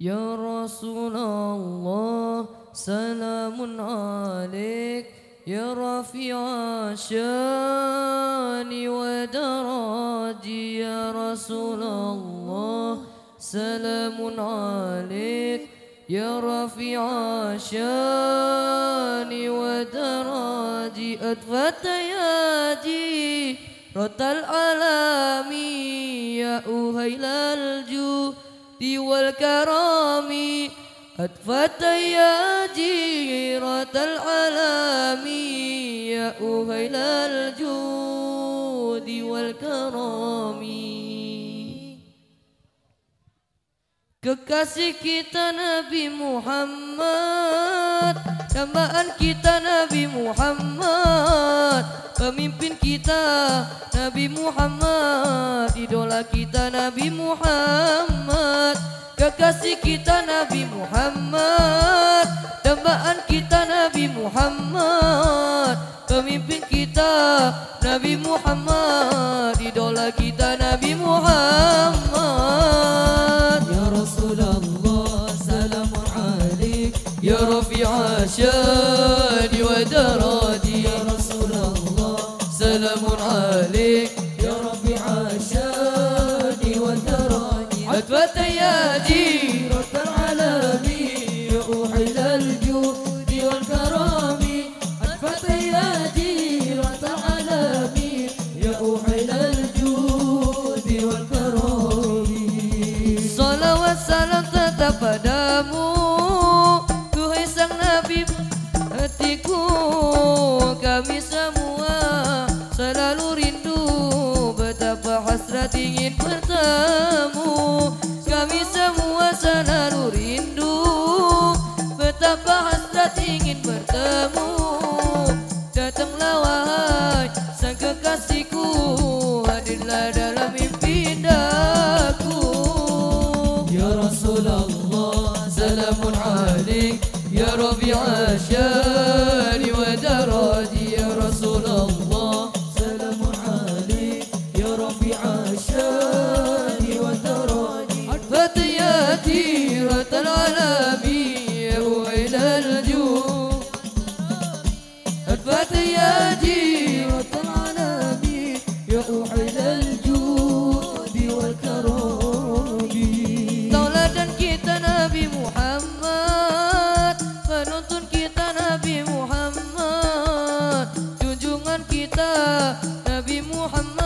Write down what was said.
يا رسول الله سلام عليك. يا رفيع الشأن ودراجي يا رسول الله سلام عليك. يا رفيع الشأن ودراجي أدفت ياجي رت العالم يا أهيل الجود والكرام أدفت يا جيرة العالم يا أهيل الجود والكرام. Kekasih kita Nabi Muhammad Dambaan kita Nabi Muhammad Pemimpin kita Nabi Muhammad Idola kita Nabi Muhammad Kekasih kita Nabi Muhammad Dambaan kita Nabi Muhammad Pemimpin kita Nabi Muhammad Tuhai sang Nabi hatiku Kami semua selalu rindu Betapa hasrat ingin bertemu سلام نبي محمد